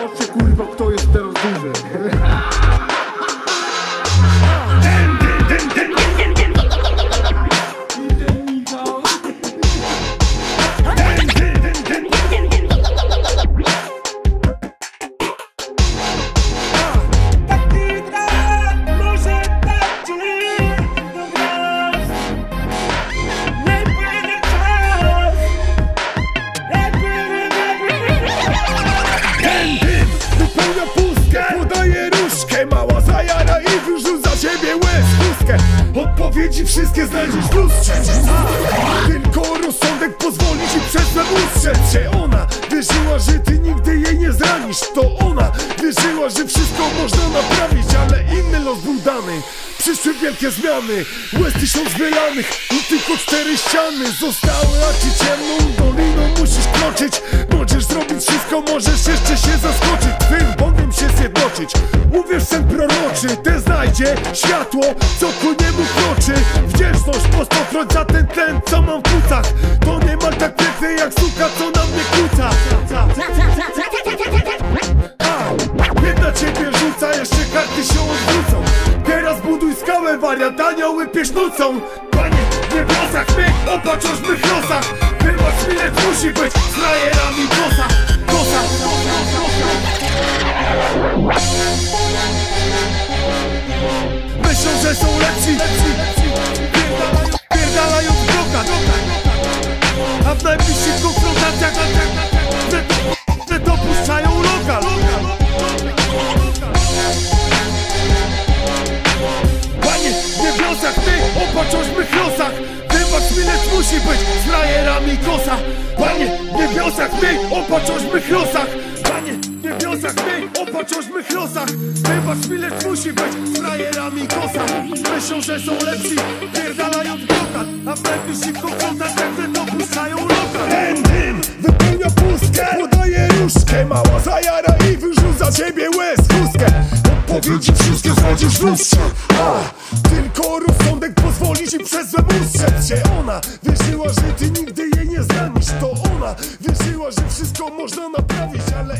Patrzcie kurwa kto jest teraz duży wszystkie znajdziesz w lustrze. Tylko rozsądek pozwoli ci przesłać ustrzec się. Ona wierzyła, że ty nigdy jej nie zranisz. To ona wierzyła, że wszystko można naprawić Ale inny los był dany. Przyszły wielkie zmiany Łez tysiąc wylanych I tylko cztery ściany. Zostały, a ci ciemną doliną musisz kroczyć. Możesz zrobić wszystko, możesz się Uwierz sen proroczy Ten znajdzie światło, co ku niemu kroczy. Wdzięczność po stokroć za ten tlen, co mam w płucach. To niemal tak piękne jak suka, co na mnie kłóca. Jedna ciebie rzuca, jeszcze karty się odwrócą. Teraz buduj skałę, wariant anioły piesznucą Panie, w niebiosach mych, opatrz o żmych losach. Wybacz milec musi być z frajerami kosa Kosa, Myślą, lepsi, Pierdalają, pierdalają w bloka A w najbliższych konfrontacjach Że, dopuszczają lokal Panie, w niebiosach, ty opatrz o żmych losach. Wybacz milec musi być z frajerami ty opatrz o żmych losach Wybacz milec musi być z frajerami kosa Myślą, że są lepsi, pierdalają w blokad. A w najbliższych konfrontacjach, że dopuszczają lokal. Ten dym wypełnia pustkę. Podaje różkę, mała zajara i wyrzuca ciebie łez chustkę. Odpowiedzi wszystkie znajdziesz w lustrze. Tylko rozsądek pozwoli ci przez złem ustrzec się. Ona wierzyła, że ty nigdy jej nie zranisz To ona wierzyła, że wszystko można naprawić Ale